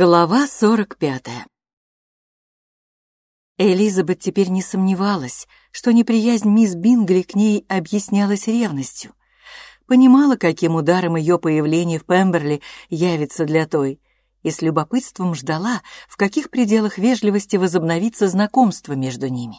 Глава 45 Элизабет теперь не сомневалась, что неприязнь мисс Бингли к ней объяснялась ревностью. Понимала, каким ударом ее появление в Пемберли явится для той, и с любопытством ждала, в каких пределах вежливости возобновится знакомство между ними.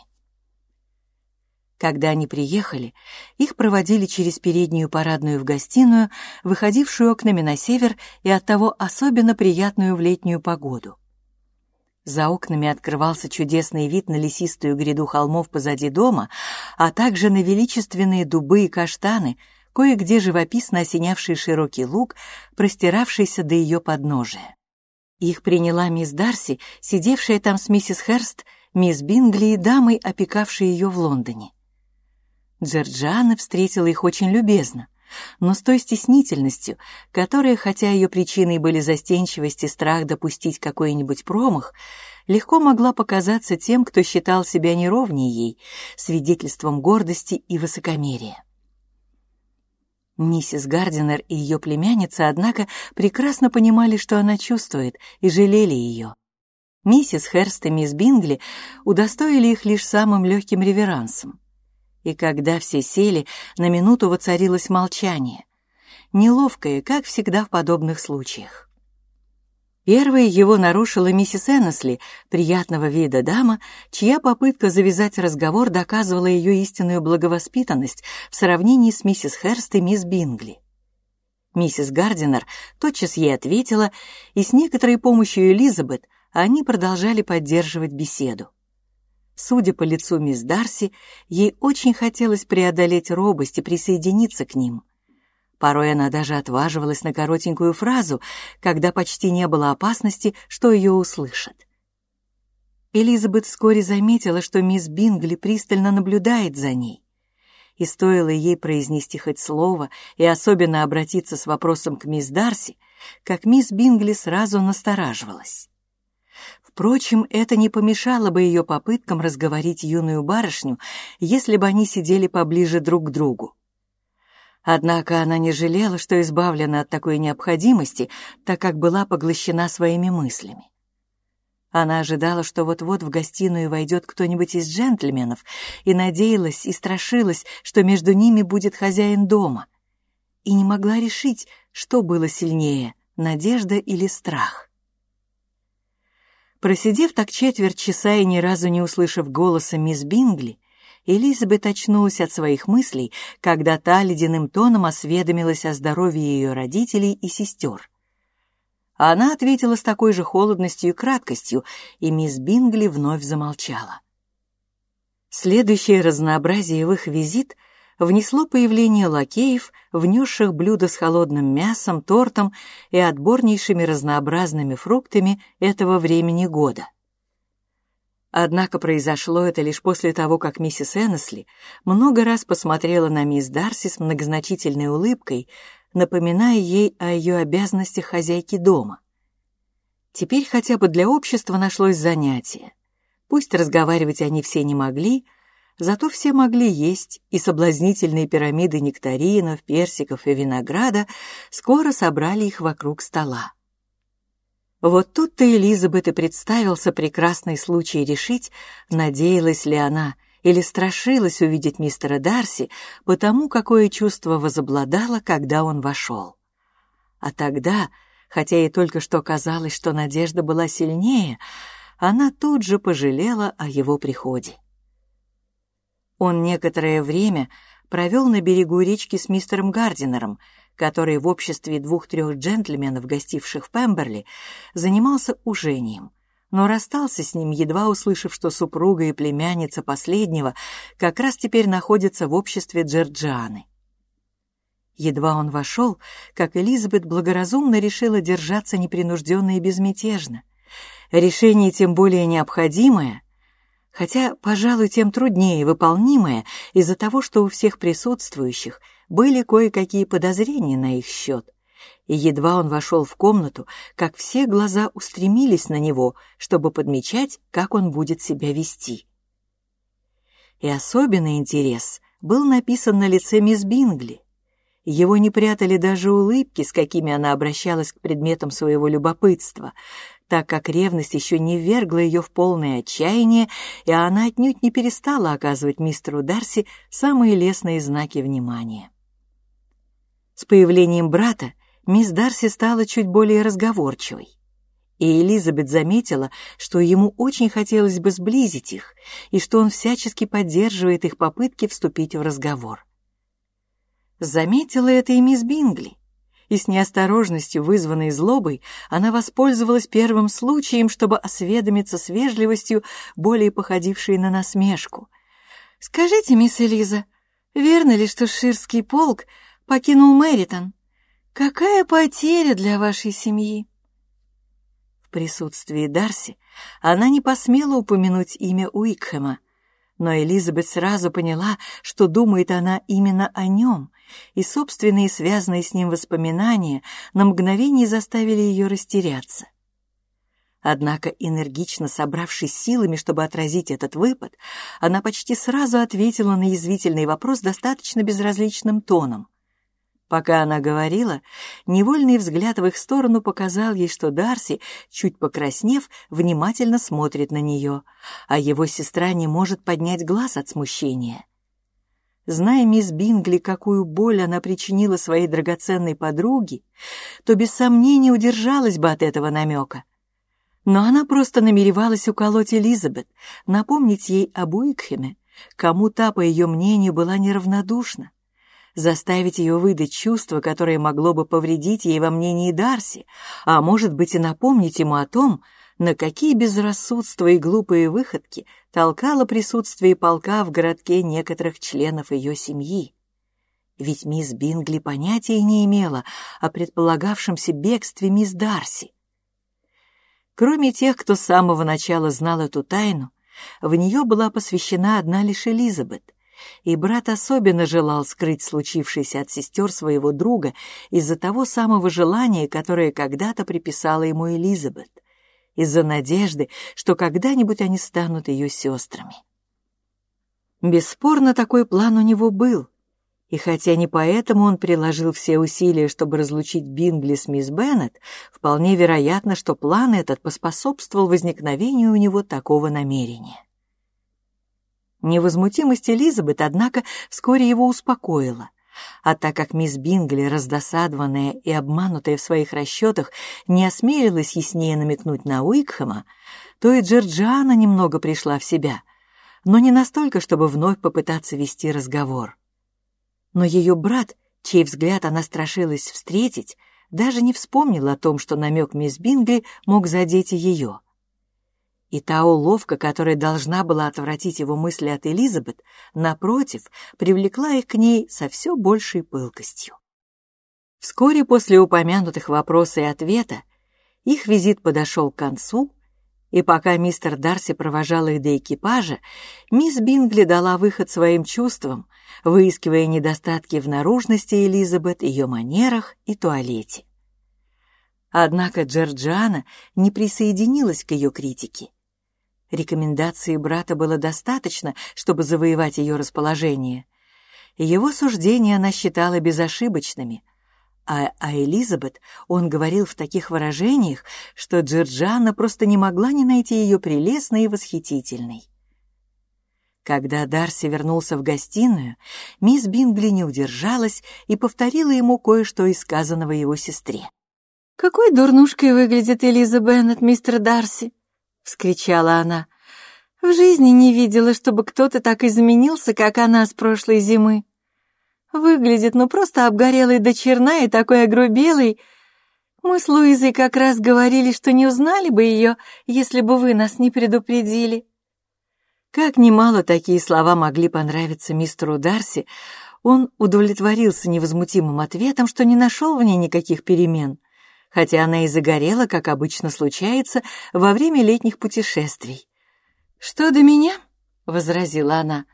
Когда они приехали, их проводили через переднюю парадную в гостиную, выходившую окнами на север и оттого особенно приятную в летнюю погоду. За окнами открывался чудесный вид на лесистую гряду холмов позади дома, а также на величественные дубы и каштаны, кое-где живописно осенявший широкий луг, простиравшийся до ее подножия. Их приняла мисс Дарси, сидевшая там с миссис Херст, мисс Бингли и дамой, опекавшей ее в Лондоне. Джорджиана встретила их очень любезно, но с той стеснительностью, которая, хотя ее причиной были застенчивость и страх допустить какой-нибудь промах, легко могла показаться тем, кто считал себя неровнее ей, свидетельством гордости и высокомерия. Миссис Гардинер и ее племянница, однако, прекрасно понимали, что она чувствует, и жалели ее. Миссис Херст и мисс Бингли удостоили их лишь самым легким реверансом. И когда все сели, на минуту воцарилось молчание. Неловкое, как всегда в подобных случаях. Первой его нарушила миссис Эннесли, приятного вида дама, чья попытка завязать разговор доказывала ее истинную благовоспитанность в сравнении с миссис Херст и мисс Бингли. Миссис Гардинер тотчас ей ответила, и с некоторой помощью Элизабет они продолжали поддерживать беседу. Судя по лицу мисс Дарси, ей очень хотелось преодолеть робость и присоединиться к ним. Порой она даже отваживалась на коротенькую фразу, когда почти не было опасности, что ее услышат. Элизабет вскоре заметила, что мисс Бингли пристально наблюдает за ней. И стоило ей произнести хоть слово и особенно обратиться с вопросом к мисс Дарси, как мисс Бингли сразу настораживалась. Впрочем, это не помешало бы ее попыткам разговорить юную барышню, если бы они сидели поближе друг к другу. Однако она не жалела, что избавлена от такой необходимости, так как была поглощена своими мыслями. Она ожидала, что вот-вот в гостиную войдет кто-нибудь из джентльменов, и надеялась и страшилась, что между ними будет хозяин дома, и не могла решить, что было сильнее — надежда или страх. Просидев так четверть часа и ни разу не услышав голоса мисс Бингли, Элизабет очнулась от своих мыслей, когда та ледяным тоном осведомилась о здоровье ее родителей и сестер. Она ответила с такой же холодностью и краткостью, и мисс Бингли вновь замолчала. Следующее разнообразие в их визит — внесло появление лакеев, внесших блюда с холодным мясом, тортом и отборнейшими разнообразными фруктами этого времени года. Однако произошло это лишь после того, как миссис Эннесли много раз посмотрела на мисс Дарси с многозначительной улыбкой, напоминая ей о ее обязанностях хозяйки дома. Теперь хотя бы для общества нашлось занятие. Пусть разговаривать они все не могли, Зато все могли есть, и соблазнительные пирамиды нектаринов, персиков и винограда скоро собрали их вокруг стола. Вот тут-то Элизабет и представился прекрасный случай решить, надеялась ли она или страшилась увидеть мистера Дарси, потому какое чувство возобладало, когда он вошел. А тогда, хотя и только что казалось, что надежда была сильнее, она тут же пожалела о его приходе. Он некоторое время провел на берегу речки с мистером Гардинером, который в обществе двух-трех джентльменов, гостивших в Пемберли, занимался ужением, но расстался с ним, едва услышав, что супруга и племянница последнего как раз теперь находятся в обществе Джорджианы. Едва он вошел, как Элизабет благоразумно решила держаться непринужденно и безмятежно. Решение тем более необходимое — хотя, пожалуй, тем труднее выполнимое из-за того, что у всех присутствующих были кое-какие подозрения на их счет. И едва он вошел в комнату, как все глаза устремились на него, чтобы подмечать, как он будет себя вести. И особенный интерес был написан на лице мисс Бингли. Его не прятали даже улыбки, с какими она обращалась к предметам своего любопытства, так как ревность еще не вергла ее в полное отчаяние, и она отнюдь не перестала оказывать мистеру Дарси самые лестные знаки внимания. С появлением брата мисс Дарси стала чуть более разговорчивой, и Элизабет заметила, что ему очень хотелось бы сблизить их, и что он всячески поддерживает их попытки вступить в разговор. Заметила это и мисс Бингли, и с неосторожностью, вызванной злобой, она воспользовалась первым случаем, чтобы осведомиться с вежливостью, более походившей на насмешку. «Скажите, мисс Элиза, верно ли, что Ширский полк покинул Мэритон? Какая потеря для вашей семьи?» В присутствии Дарси она не посмела упомянуть имя Уикхэма, но Элизабет сразу поняла, что думает она именно о нем, и собственные связанные с ним воспоминания на мгновение заставили ее растеряться. Однако, энергично собравшись силами, чтобы отразить этот выпад, она почти сразу ответила на язвительный вопрос достаточно безразличным тоном. Пока она говорила, невольный взгляд в их сторону показал ей, что Дарси, чуть покраснев, внимательно смотрит на нее, а его сестра не может поднять глаз от смущения. Зная мисс Бингли, какую боль она причинила своей драгоценной подруге, то без сомнения удержалась бы от этого намека. Но она просто намеревалась уколоть Элизабет, напомнить ей об Уикхеме, кому та, по ее мнению, была неравнодушна заставить ее выдать чувство, которое могло бы повредить ей во мнении Дарси, а может быть и напомнить ему о том, на какие безрассудства и глупые выходки толкало присутствие полка в городке некоторых членов ее семьи. Ведь мисс Бингли понятия не имела о предполагавшемся бегстве мисс Дарси. Кроме тех, кто с самого начала знал эту тайну, в нее была посвящена одна лишь Элизабет — и брат особенно желал скрыть случившееся от сестер своего друга из-за того самого желания, которое когда-то приписала ему Элизабет, из-за надежды, что когда-нибудь они станут ее сестрами. Бесспорно, такой план у него был, и хотя не поэтому он приложил все усилия, чтобы разлучить Бингли с мисс Беннет, вполне вероятно, что план этот поспособствовал возникновению у него такого намерения. Невозмутимость Элизабет, однако, вскоре его успокоила. А так как мисс Бингли, раздосадованная и обманутая в своих расчетах, не осмелилась яснее намекнуть на Уикхэма, то и Джорджиана немного пришла в себя, но не настолько, чтобы вновь попытаться вести разговор. Но ее брат, чей взгляд она страшилась встретить, даже не вспомнил о том, что намек мисс Бингли мог задеть и ее — и та уловка, которая должна была отвратить его мысли от Элизабет, напротив, привлекла их к ней со все большей пылкостью. Вскоре после упомянутых вопроса и ответа их визит подошел к концу, и пока мистер Дарси провожал их до экипажа, мисс Бингли дала выход своим чувствам, выискивая недостатки в наружности Элизабет, ее манерах и туалете. Однако Джорджиана не присоединилась к ее критике. Рекомендации брата было достаточно, чтобы завоевать ее расположение. Его суждения она считала безошибочными, а о Элизабет он говорил в таких выражениях, что Джорджана просто не могла не найти ее прелестной и восхитительной. Когда Дарси вернулся в гостиную, мисс Бингли не удержалась и повторила ему кое-что из сказанного его сестре. «Какой дурнушкой выглядит Элиза Беннет, мистер Дарси!» — вскричала она. «В жизни не видела, чтобы кто-то так изменился, как она с прошлой зимы. Выглядит, ну, просто обгорелой до черна и такой огрубелой. Мы с Луизой как раз говорили, что не узнали бы ее, если бы вы нас не предупредили». Как немало такие слова могли понравиться мистеру Дарси, он удовлетворился невозмутимым ответом, что не нашел в ней никаких перемен — хотя она и загорела, как обычно случается, во время летних путешествий. «Что до меня?» — возразила она.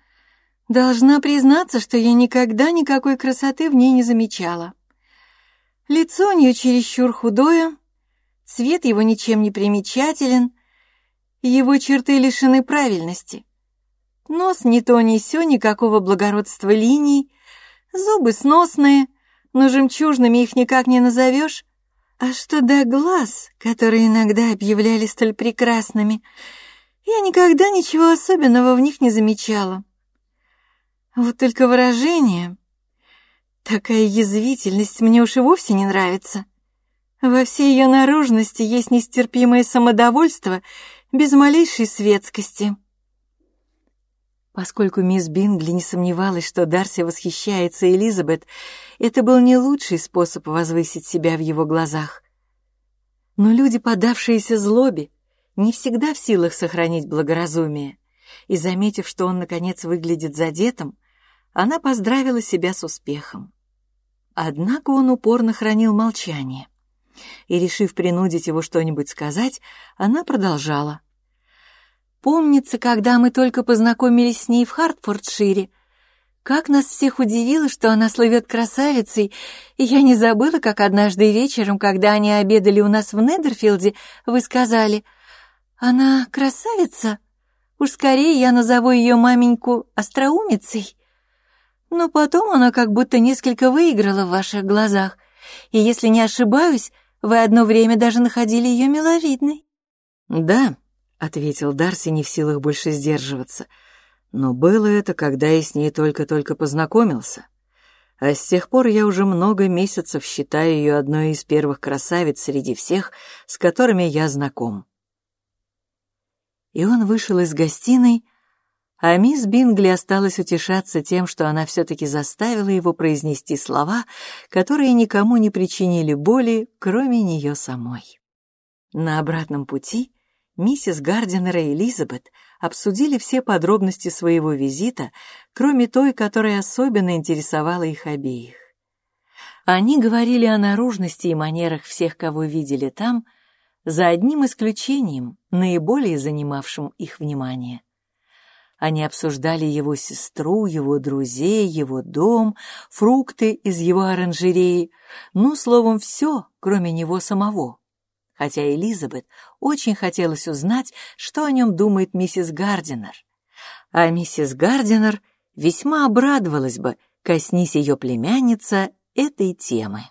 «Должна признаться, что я никогда никакой красоты в ней не замечала. Лицо у нее чересчур худое, цвет его ничем не примечателен, его черты лишены правильности. Нос ни то ни сё, никакого благородства линий, зубы сносные, но жемчужными их никак не назовешь, А что до глаз, которые иногда объявляли столь прекрасными, я никогда ничего особенного в них не замечала. Вот только выражение, такая язвительность мне уж и вовсе не нравится. Во всей ее наружности есть нестерпимое самодовольство без малейшей светскости. Поскольку мисс Бингли не сомневалась, что Дарси восхищается Элизабет, это был не лучший способ возвысить себя в его глазах. Но люди, подавшиеся злобе, не всегда в силах сохранить благоразумие, и, заметив, что он, наконец, выглядит задетым, она поздравила себя с успехом. Однако он упорно хранил молчание, и, решив принудить его что-нибудь сказать, она продолжала. Помнится, когда мы только познакомились с ней в Хартфордшире, как нас всех удивило, что она слывет красавицей, и я не забыла, как однажды вечером, когда они обедали у нас в Недерфилде, вы сказали, «Она красавица? Уж скорее я назову ее маменьку остроумицей». Но потом она как будто несколько выиграла в ваших глазах, и, если не ошибаюсь, вы одно время даже находили ее миловидной. «Да», — ответил Дарси, не в силах больше сдерживаться. «Но было это, когда я с ней только-только познакомился. А с тех пор я уже много месяцев считаю ее одной из первых красавиц среди всех, с которыми я знаком». И он вышел из гостиной, а мисс Бингли осталась утешаться тем, что она все-таки заставила его произнести слова, которые никому не причинили боли, кроме нее самой. На обратном пути миссис Гардинер и Элизабет обсудили все подробности своего визита, кроме той, которая особенно интересовала их обеих. Они говорили о наружности и манерах всех, кого видели там, за одним исключением, наиболее занимавшим их внимание. Они обсуждали его сестру, его друзей, его дом, фрукты из его оранжереи, ну, словом, все, кроме него самого хотя Элизабет очень хотелось узнать, что о нем думает миссис Гардинер. А миссис Гардинер весьма обрадовалась бы, коснись ее племянница этой темы.